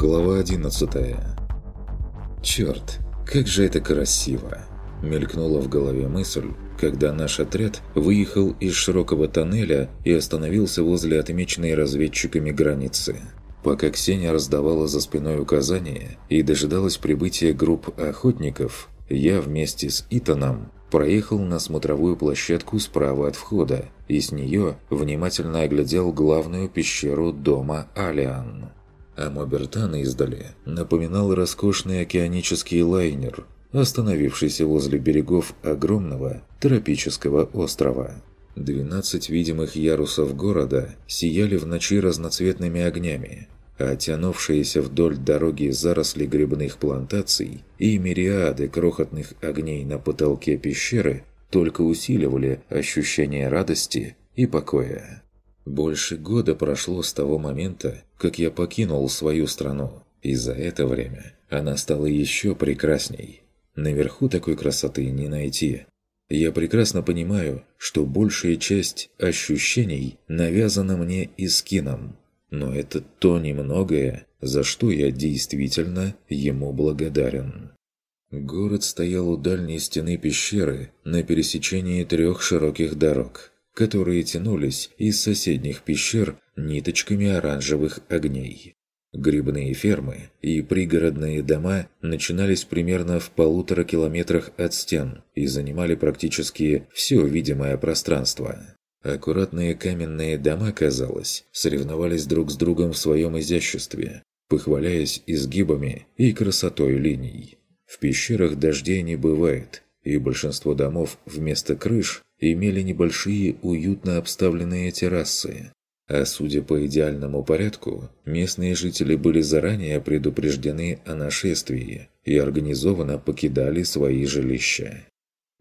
Глава 11 «Черт, как же это красиво!» Мелькнула в голове мысль, когда наш отряд выехал из широкого тоннеля и остановился возле отмеченной разведчиками границы. Пока Ксения раздавала за спиной указания и дожидалась прибытия групп охотников, я вместе с Итаном проехал на смотровую площадку справа от входа и с нее внимательно оглядел главную пещеру дома Алиан а Мобертан издали напоминал роскошный океанический лайнер, остановившийся возле берегов огромного тропического острова. 12 видимых ярусов города сияли в ночи разноцветными огнями, а тянувшиеся вдоль дороги заросли грибных плантаций и мириады крохотных огней на потолке пещеры только усиливали ощущение радости и покоя. Больше года прошло с того момента, как я покинул свою страну, и за это время она стала еще прекрасней. Наверху такой красоты не найти. Я прекрасно понимаю, что большая часть ощущений навязана мне и скином, но это то немногое, за что я действительно ему благодарен. Город стоял у дальней стены пещеры на пересечении трех широких дорог – которые тянулись из соседних пещер ниточками оранжевых огней. Грибные фермы и пригородные дома начинались примерно в полутора километрах от стен и занимали практически все видимое пространство. Аккуратные каменные дома, казалось, соревновались друг с другом в своем изяществе, похваляясь изгибами и красотой линий. В пещерах дождей не бывает, и большинство домов вместо крыш имели небольшие уютно обставленные террасы. А судя по идеальному порядку, местные жители были заранее предупреждены о нашествии и организованно покидали свои жилища.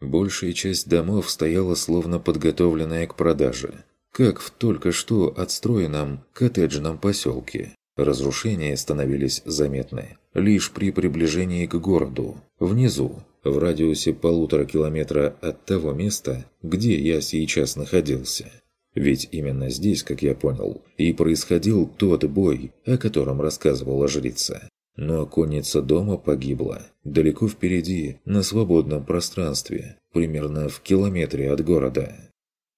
Большая часть домов стояла словно подготовленная к продаже, как в только что отстроенном коттеджном поселке. Разрушения становились заметны лишь при приближении к городу. Внизу, в радиусе полутора километра от того места, где я сейчас находился. Ведь именно здесь, как я понял, и происходил тот бой, о котором рассказывала жрица. Но конница дома погибла далеко впереди, на свободном пространстве, примерно в километре от города.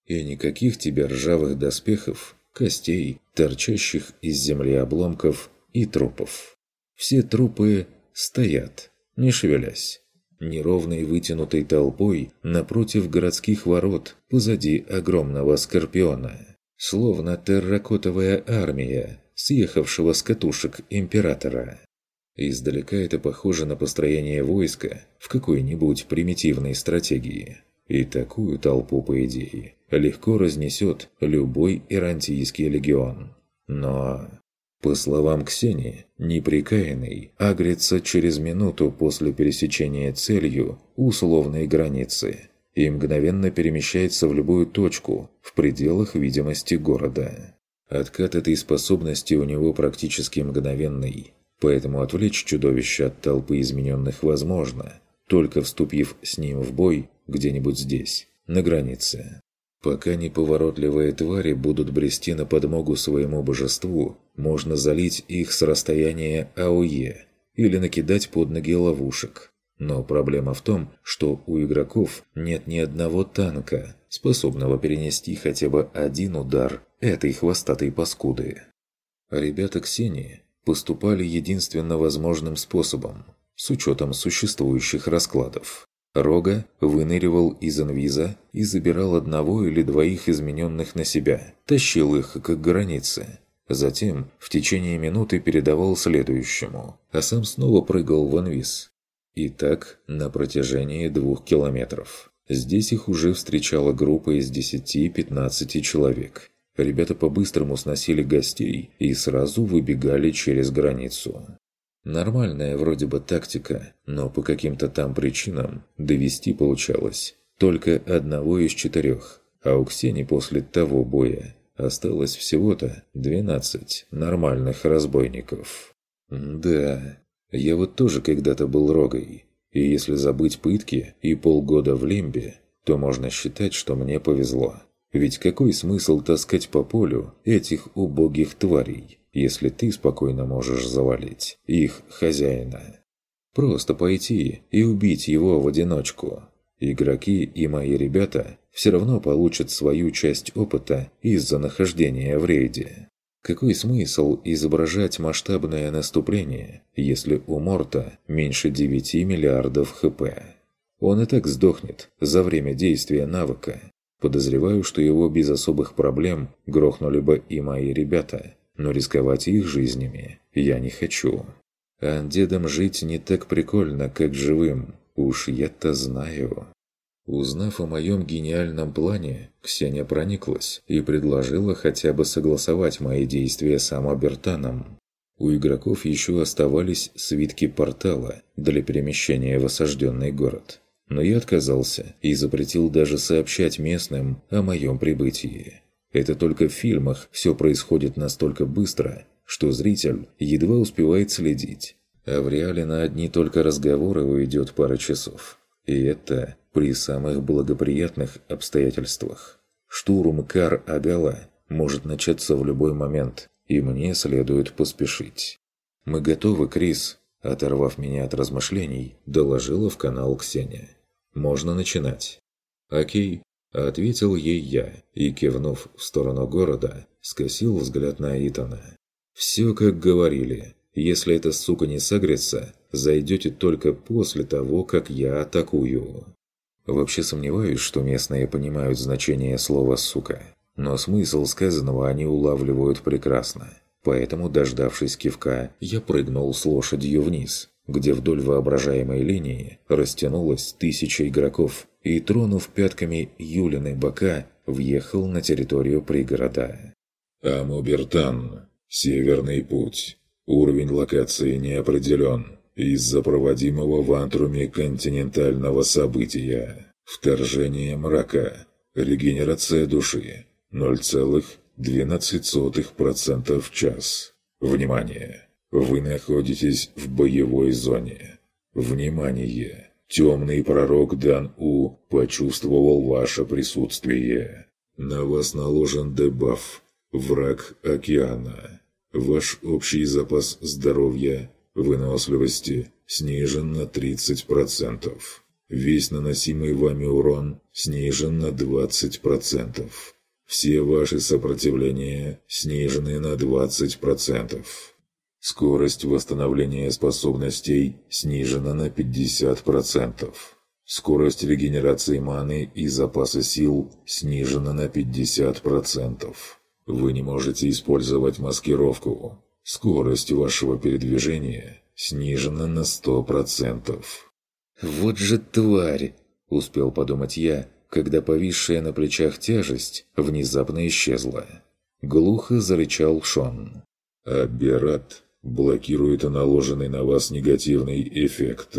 И никаких тебе ржавых доспехов, костей, торчащих из земли обломков и трупов. Все трупы стоят, не шевелясь неровной вытянутой толпой напротив городских ворот, позади огромного скорпиона. Словно терракотовая армия, съехавшего с катушек императора. Издалека это похоже на построение войска в какой-нибудь примитивной стратегии. И такую толпу, по идее, легко разнесет любой ирантийский легион. Но по словам Ксении, неприкаянный агрится через минуту после пересечения целью условной границы и мгновенно перемещается в любую точку в пределах видимости города. Откат этой способности у него практически мгновенный, поэтому отвлечь чудовище от толпы измененных возможно, только вступив с ним в бой где-нибудь здесь, на границе. Пока неповоротливые твари будут брести на подмогу своему божеству, можно залить их с расстояния АОЕ или накидать под ноги ловушек. Но проблема в том, что у игроков нет ни одного танка, способного перенести хотя бы один удар этой хвостатой паскуды. Ребята Ксении поступали единственно возможным способом, с учетом существующих раскладов. Рога выныривал из инвиза и забирал одного или двоих измененных на себя, тащил их к границе. Затем в течение минуты передавал следующему, а сам снова прыгал в инвиз. И так на протяжении двух километров. Здесь их уже встречала группа из 10-15 человек. Ребята по-быстрому сносили гостей и сразу выбегали через границу. Нормальная вроде бы тактика, но по каким-то там причинам довести получалось только одного из четырех, а у Ксении после того боя осталось всего-то 12 нормальных разбойников. Да, я вот тоже когда-то был рогой, и если забыть пытки и полгода в лимбе, то можно считать, что мне повезло. Ведь какой смысл таскать по полю этих убогих тварей, если ты спокойно можешь завалить их хозяина. Просто пойти и убить его в одиночку. Игроки и мои ребята все равно получат свою часть опыта из-за нахождения в рейде. Какой смысл изображать масштабное наступление, если у Морта меньше 9 миллиардов хп? Он и так сдохнет за время действия навыка. Подозреваю, что его без особых проблем грохнули бы и мои ребята, но рисковать их жизнями я не хочу. А дедом жить не так прикольно, как живым, уж я-то знаю. Узнав о моем гениальном плане, Ксения прониклась и предложила хотя бы согласовать мои действия с Амабертаном. У игроков еще оставались свитки портала для перемещения в осажденный город. Но я отказался и запретил даже сообщать местным о моем прибытии. Это только в фильмах все происходит настолько быстро, что зритель едва успевает следить. А в реале на одни только разговоры уйдет пара часов. И это при самых благоприятных обстоятельствах. Штурм Кар-Агала может начаться в любой момент, и мне следует поспешить. «Мы готовы, Крис», – оторвав меня от размышлений, доложила в канал Ксения. «Можно начинать». «Окей», – ответил ей я, и, кивнув в сторону города, скосил взгляд на Итана. «Все как говорили. Если эта сука не согрется, зайдете только после того, как я атакую». Вообще сомневаюсь, что местные понимают значение слова «сука». Но смысл сказанного они улавливают прекрасно. Поэтому, дождавшись кивка, я прыгнул с лошадью вниз, где вдоль воображаемой линии растянулось тысяча игроков, и, тронув пятками Юлины бока, въехал на территорию пригорода. Амубертан. Северный путь. Уровень локации не определен из-за проводимого в антруме континентального события. Вторжение мрака. Регенерация души. 0,12% в час. Внимание! Вы находитесь в боевой зоне. Внимание! Темный пророк Дан-У почувствовал ваше присутствие. На вас наложен дебаф «Враг океана». Ваш общий запас здоровья выносливости снижен на 30%. Весь наносимый вами урон снижен на 20%. Все ваши сопротивления снижены на 20%. Скорость восстановления способностей снижена на 50%. Скорость регенерации маны и запаса сил снижена на 50%. Вы не можете использовать маскировку. Скорость вашего передвижения снижена на сто процентов. «Вот же тварь!» – успел подумать я, когда повисшая на плечах тяжесть внезапно исчезла. Глухо зарычал Шон. «Аберат блокирует наложенный на вас негативный эффект.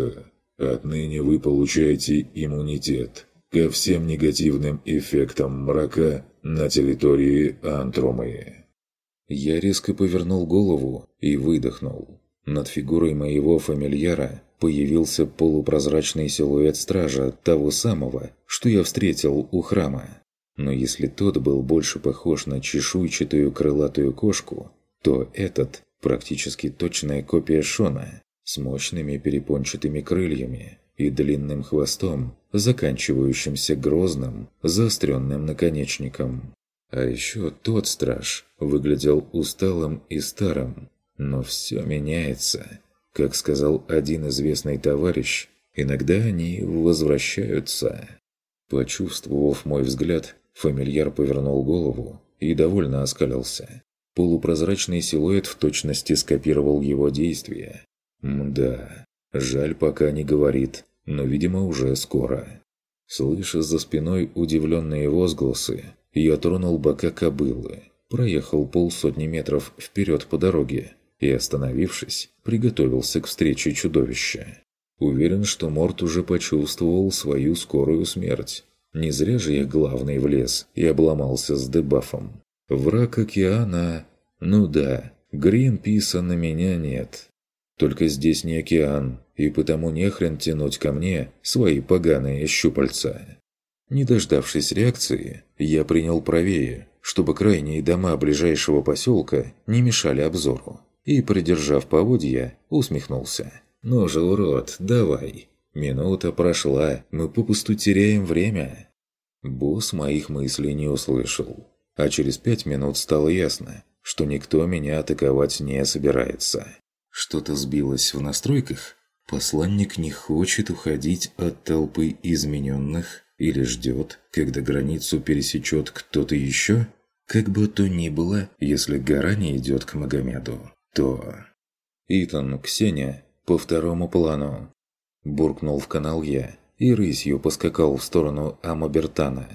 Отныне вы получаете иммунитет ко всем негативным эффектам мрака на территории Антрумы». Я резко повернул голову и выдохнул. Над фигурой моего фамильяра появился полупрозрачный силуэт стража, того самого, что я встретил у храма. Но если тот был больше похож на чешуйчатую крылатую кошку, то этот практически точная копия Шона с мощными перепончатыми крыльями и длинным хвостом, заканчивающимся грозным, заостренным наконечником. А еще тот страж выглядел усталым и старым. Но все меняется. Как сказал один известный товарищ, иногда они возвращаются. Почувствовав мой взгляд, фамильяр повернул голову и довольно оскалился. Полупрозрачный силуэт в точности скопировал его действия. Мда, жаль пока не говорит, но, видимо, уже скоро. Слыша за спиной удивленные возгласы, я тронул бока кобылы, проехал полсотни метров вперед по дороге и, остановившись, приготовился к встрече чудовища. Уверен, что Морт уже почувствовал свою скорую смерть. Не зря же я главный влез и обломался с дебафом. Враг океана... Ну да, Гринписа на меня нет. Только здесь не океан, и потому нехрен тянуть ко мне свои поганые щупальца. Не дождавшись реакции, я принял правее, чтобы крайние дома ближайшего поселка не мешали обзору, и, придержав поводья, усмехнулся. «Ну же, урод, давай. Минута прошла, мы попусту теряем время». Босс моих мыслей не услышал. А через пять минут стало ясно, что никто меня атаковать не собирается. Что-то сбилось в настройках? Посланник не хочет уходить от толпы измененных или ждет, когда границу пересечет кто-то еще? Как бы то ни было, если гора не идет к Магомеду, то... «Итан, Ксения, по второму плану!» Буркнул в канал я и рысью поскакал в сторону Амобертана.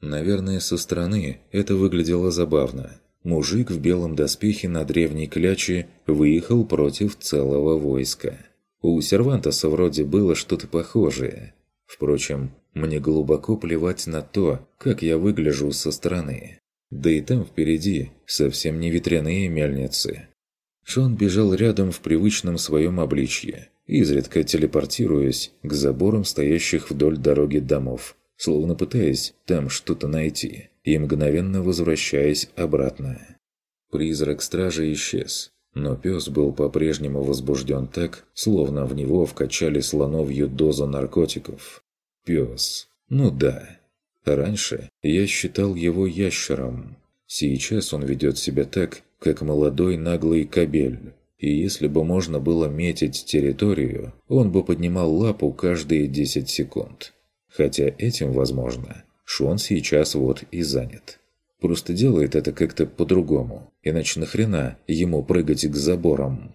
Наверное, со стороны это выглядело забавно. Мужик в белом доспехе на древней кляче выехал против целого войска. У Сервантоса вроде было что-то похожее. Впрочем, мне глубоко плевать на то, как я выгляжу со стороны. Да и там впереди совсем не ветряные мельницы. Шон бежал рядом в привычном своем обличье, изредка телепортируясь к заборам стоящих вдоль дороги домов, словно пытаясь там что-то найти, и мгновенно возвращаясь обратно. Призрак стражи исчез, но пес был по-прежнему возбужден так, словно в него вкачали слоновью дозу наркотиков. Пес. Ну да. Раньше я считал его ящером. Сейчас он ведет себя так, как молодой наглый кобель. И если бы можно было метить территорию, он бы поднимал лапу каждые 10 секунд. Хотя этим, возможно, Шон сейчас вот и занят. Просто делает это как-то по-другому, иначе нахрена ему прыгать к заборам?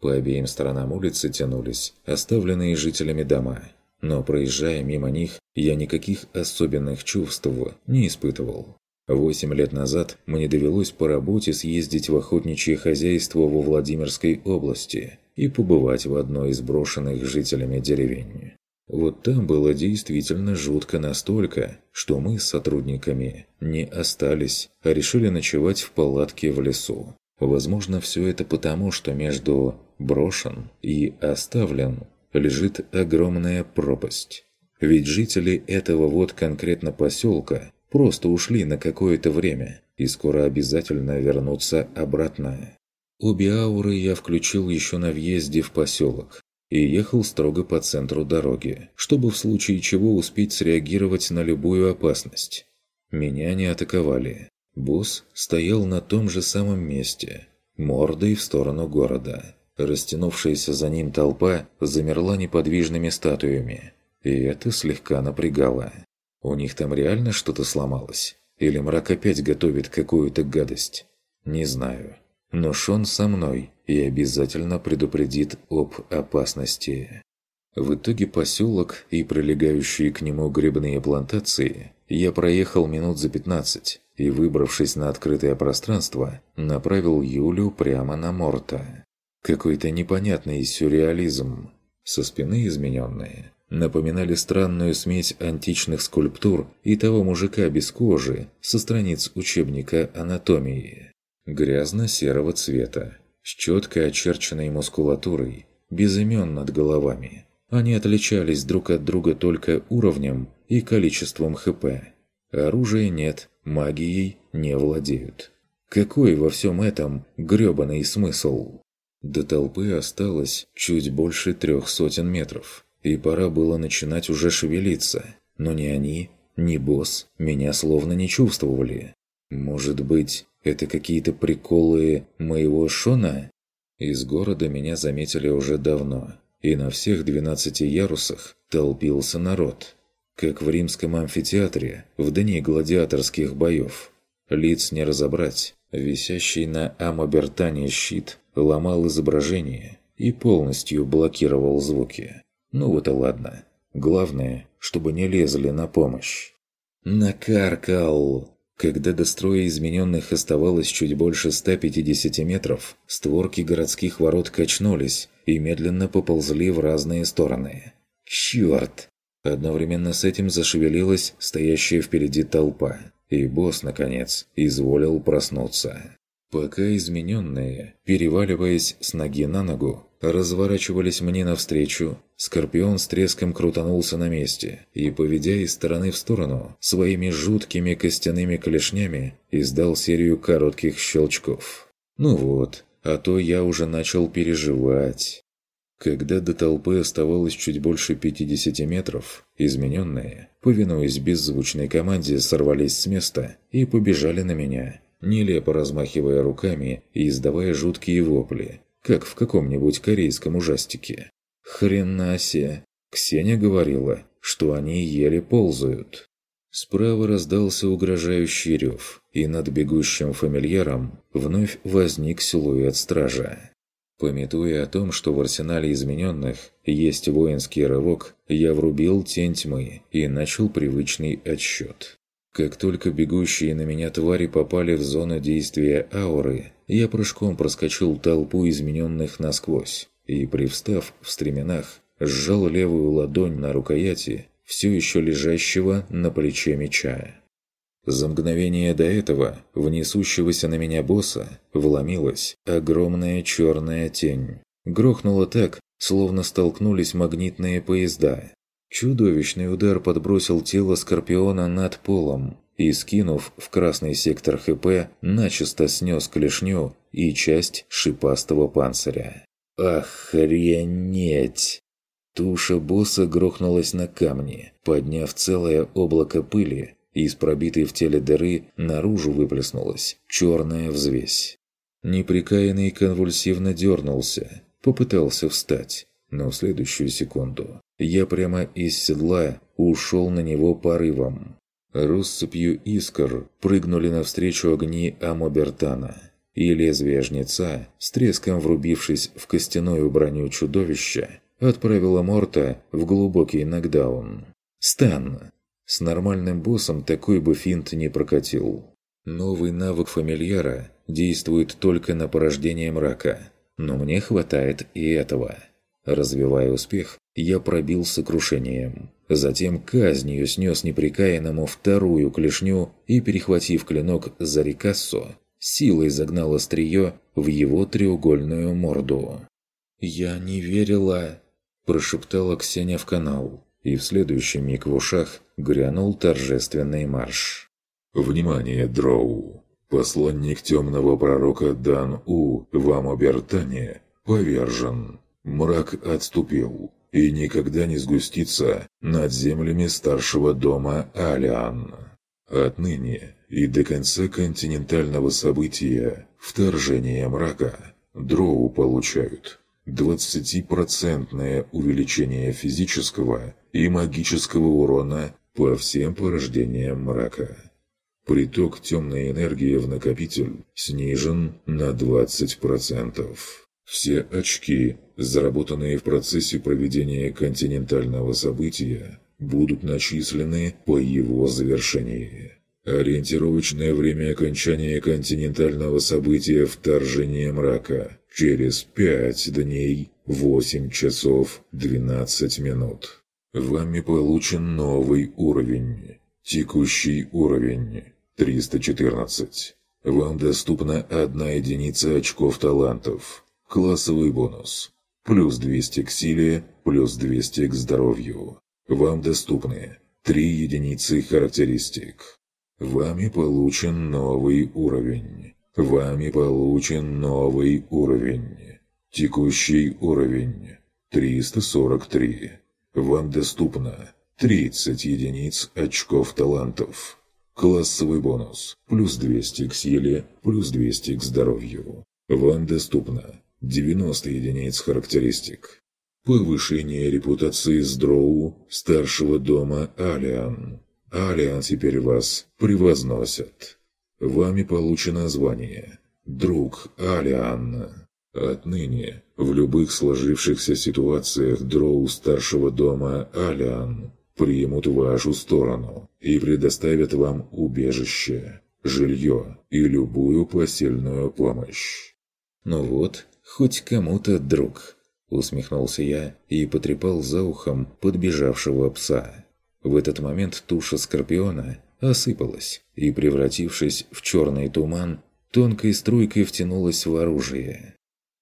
По обеим сторонам улицы тянулись оставленные жителями дома – но проезжая мимо них, я никаких особенных чувств не испытывал. Восемь лет назад мне довелось по работе съездить в охотничье хозяйство во Владимирской области и побывать в одной из брошенных жителями деревень. Вот там было действительно жутко настолько, что мы с сотрудниками не остались, а решили ночевать в палатке в лесу. Возможно, все это потому, что между «брошен» и «оставлен» лежит огромная пропасть. Ведь жители этого вот конкретно поселка просто ушли на какое-то время и скоро обязательно вернутся обратно. Обе ауры я включил еще на въезде в поселок и ехал строго по центру дороги, чтобы в случае чего успеть среагировать на любую опасность. Меня не атаковали. Босс стоял на том же самом месте, мордой в сторону города. Растянувшаяся за ним толпа замерла неподвижными статуями, и это слегка напрягало. У них там реально что-то сломалось? Или мрак опять готовит какую-то гадость? Не знаю. Но Шон со мной и обязательно предупредит об опасности. В итоге поселок и прилегающие к нему грибные плантации я проехал минут за 15 и, выбравшись на открытое пространство, направил Юлю прямо на Морта. Какой-то непонятный сюрреализм. Со спины измененные. Напоминали странную смесь античных скульптур и того мужика без кожи со страниц учебника анатомии. Грязно-серого цвета, с четко очерченной мускулатурой, без имен над головами. Они отличались друг от друга только уровнем и количеством ХП. Оружия нет, магией не владеют. Какой во всем этом грёбаный смысл? До толпы осталось чуть больше трех сотен метров, и пора было начинать уже шевелиться. Но ни они, ни босс меня словно не чувствовали. Может быть, это какие-то приколы моего Шона? Из города меня заметили уже давно, и на всех 12 ярусах толпился народ. Как в римском амфитеатре в дни гладиаторских боев. Лиц не разобрать. Висящий на Амобертане щит ломал изображение и полностью блокировал звуки. Ну вот и ладно. Главное, чтобы не лезли на помощь. Накаркал! Когда до строя измененных оставалось чуть больше 150 метров, створки городских ворот качнулись и медленно поползли в разные стороны. Черт! Одновременно с этим зашевелилась стоящая впереди толпа, и босс, наконец, изволил проснуться. Пока измененные, переваливаясь с ноги на ногу, разворачивались мне навстречу, Скорпион с треском крутанулся на месте и, поведя из стороны в сторону, своими жуткими костяными клешнями издал серию коротких щелчков. Ну вот, а то я уже начал переживать. Когда до толпы оставалось чуть больше 50 метров, измененные, повинуясь беззвучной команде, сорвались с места и побежали на меня, нелепо размахивая руками и издавая жуткие вопли, как в каком-нибудь корейском ужастике. Хрена себе! Ксения говорила, что они еле ползают. Справа раздался угрожающий рев, и над бегущим фамильяром вновь возник силуэт стража. Пометуя о том, что в арсенале измененных есть воинский рывок, я врубил тень тьмы и начал привычный отсчет. Как только бегущие на меня твари попали в зону действия ауры, я прыжком проскочил толпу измененных насквозь и, привстав в стременах, сжал левую ладонь на рукояти, все еще лежащего на плече меча. За мгновение до этого в несущегося на меня босса вломилась огромная черная тень. Грохнуло так, словно столкнулись магнитные поезда. Чудовищный удар подбросил тело Скорпиона над полом и, скинув в красный сектор ХП, начисто снес клешню и часть шипастого панциря. «Охренеть!» Туша босса грохнулась на камни, подняв целое облако пыли, из пробитой в теле дыры наружу выплеснулась черная взвесь. Неприкаянный конвульсивно дернулся, попытался встать, но в следующую секунду я прямо из седла ушел на него порывом. Россыпью искр прыгнули навстречу огни Амобертана, и лезвие жнеца, с треском врубившись в костяную броню чудовища, отправило Морта в глубокий нокдаун. Стан! С нормальным боссом такой бы финт не прокатил. Новый навык фамильяра действует только на порождение мрака, но мне хватает и этого. Развивая успех, я пробил сокрушением. Затем казнью снес неприкаянному вторую клешню и, перехватив клинок за рикассо, силой загнал острие в его треугольную морду. «Я не верила!» – прошептала Ксения в канал, и в следующий миг в ушах грянул торжественный марш. «Внимание, Дроу! Посланник темного пророка Дан-У в Амобертане повержен!» Мрак отступил и никогда не сгустится над землями старшего дома Алиан. Отныне и до конца континентального события вторжения мрака дроу получают 20% увеличение физического и магического урона по всем порождениям мрака. Приток темной энергии в накопитель снижен на 20%. Все очки, заработанные в процессе проведения континентального события, будут начислены по его завершении. Ориентировочное время окончания континентального события вторжения мрака через 5 дней 8 часов 12 минут. Вами получен новый уровень. Текущий уровень 314. Вам доступна одна единица очков талантов. Классовый бонус. Плюс 200 к силе, плюс 200 к здоровью. Вам доступны 3 единицы характеристик. Вами получен новый уровень. Вами получен новый уровень. Текущий уровень 343. Вам доступно 30 единиц очков талантов. Классовый бонус. Плюс 200 к силе, плюс 200 к здоровью. Вам доступно 90 единиц характеристик. Повышение репутации с Дроу старшего дома Алиан. Алиан теперь вас превозносят. Вами получено звание «Друг Алиан». Отныне в любых сложившихся ситуациях Дроу старшего дома Алиан примут вашу сторону и предоставят вам убежище, жилье и любую посильную помощь. Ну вот, хоть кому-то друг», – усмехнулся я и потрепал за ухом подбежавшего пса. В этот момент туша скорпиона осыпалась и, превратившись в черный туман, тонкой струйкой втянулась в оружие.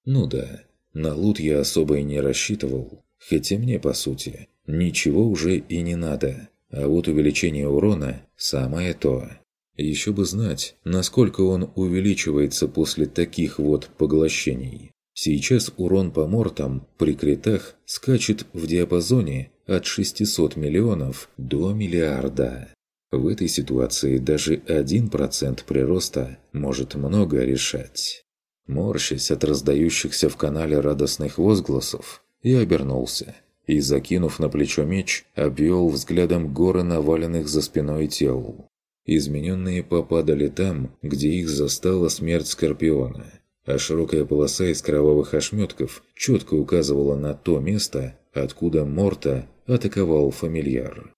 Ну да, на лут я особо и не рассчитывал, хотя мне, по сути, ничего уже и не надо, а вот увеличение урона – самое то. Еще бы знать, насколько он увеличивается после таких вот поглощений. Сейчас урон по мортам при критах скачет в диапазоне от 600 миллионов до миллиарда. В этой ситуации даже 1% прироста может много решать. Морщась от раздающихся в канале радостных возгласов, я обернулся и, закинув на плечо меч, обвел взглядом горы наваленных за спиной тел. Измененные попадали там, где их застала смерть Скорпиона, а широкая полоса из кровавых ошметков четко указывала на то место, откуда Морта атаковал фамильяр.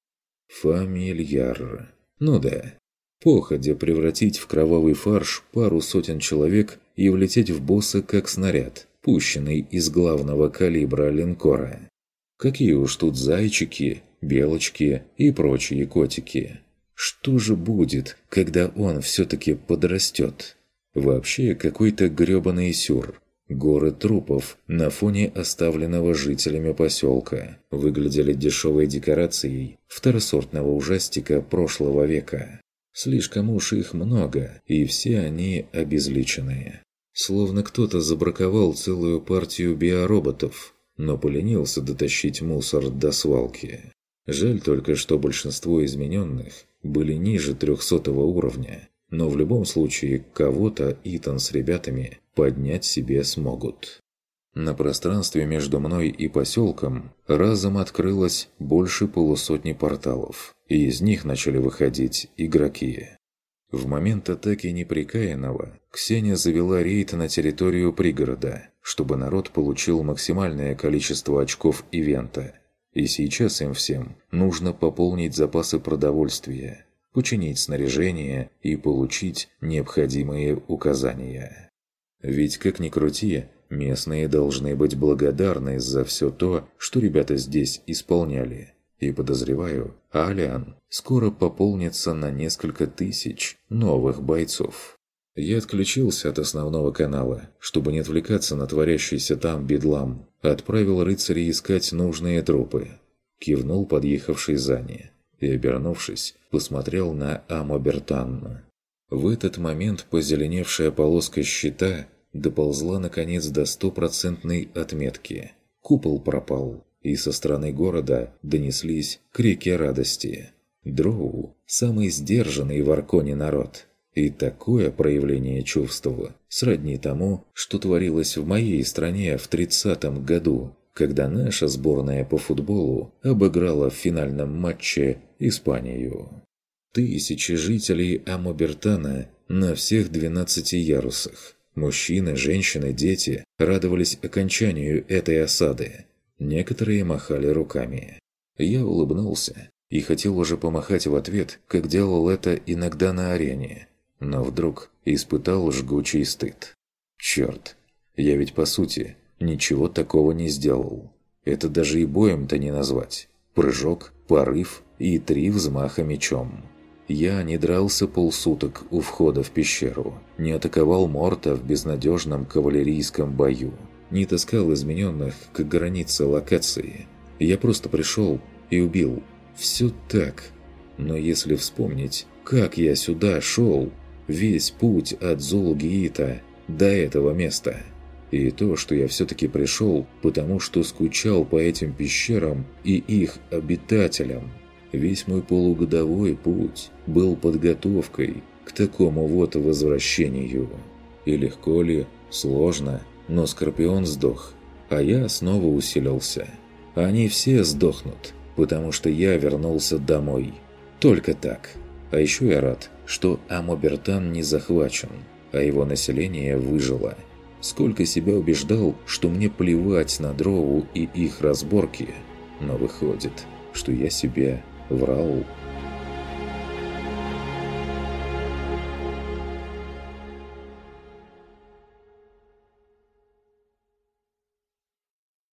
Фамильяр. Ну да. Походя превратить в кровавый фарш пару сотен человек и влететь в босса как снаряд, пущенный из главного калибра линкора. Какие уж тут зайчики, белочки и прочие котики. Что же будет, когда он все-таки подрастет? Вообще какой-то грёбаный сюр. Горы трупов на фоне оставленного жителями поселка выглядели дешевой декорацией второсортного ужастика прошлого века. Слишком уж их много, и все они обезличенные. Словно кто-то забраковал целую партию биороботов, но поленился дотащить мусор до свалки. Жаль только, что большинство измененных были ниже 300 уровня, но в любом случае кого-то Итан с ребятами поднять себе смогут. На пространстве между мной и поселком разом открылось больше полусотни порталов, и из них начали выходить игроки. В момент атаки неприкаянного Ксения завела рейд на территорию пригорода, чтобы народ получил максимальное количество очков ивента – и сейчас им всем нужно пополнить запасы продовольствия, починить снаряжение и получить необходимые указания. Ведь, как ни крути, местные должны быть благодарны за все то, что ребята здесь исполняли. И подозреваю, Алиан скоро пополнится на несколько тысяч новых бойцов. Я отключился от основного канала, чтобы не отвлекаться на творящийся там бедлам. Отправил рыцарей искать нужные трупы. Кивнул подъехавший Зани и, обернувшись, посмотрел на Амобертанну. В этот момент позеленевшая полоска щита доползла наконец до стопроцентной отметки. Купол пропал, и со стороны города донеслись крики радости. Дроу – самый сдержанный в Арконе народ – и такое проявление чувства сродни тому, что творилось в моей стране в 30-м году, когда наша сборная по футболу обыграла в финальном матче Испанию. Тысячи жителей Амобертана на всех 12 ярусах. Мужчины, женщины, дети радовались окончанию этой осады. Некоторые махали руками. Я улыбнулся и хотел уже помахать в ответ, как делал это иногда на арене, но вдруг испытал жгучий стыд. Черт, я ведь по сути ничего такого не сделал. Это даже и боем-то не назвать. Прыжок, порыв и три взмаха мечом. Я не дрался полсуток у входа в пещеру, не атаковал Морта в безнадежном кавалерийском бою, не таскал измененных к границе локации. Я просто пришел и убил. Все так. Но если вспомнить, как я сюда шел, Весь путь от Зулгиита до этого места. И то, что я все-таки пришел, потому что скучал по этим пещерам и их обитателям. Весь мой полугодовой путь был подготовкой к такому вот возвращению. И легко ли, сложно, но Скорпион сдох, а я снова усилился. Они все сдохнут, потому что я вернулся домой. Только так. А еще я рад, что Амобертан не захвачен, а его население выжило. Сколько себя убеждал, что мне плевать на дрову и их разборки, но выходит, что я себе врал.